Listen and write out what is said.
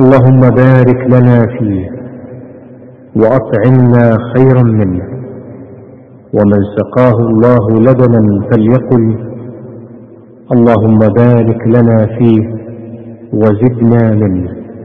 اللهم بارك لنا فيه وأطعمنا خيرا منه ومن سقاه الله لبنا فليقل اللهم بارك لنا فيه وزدنا منه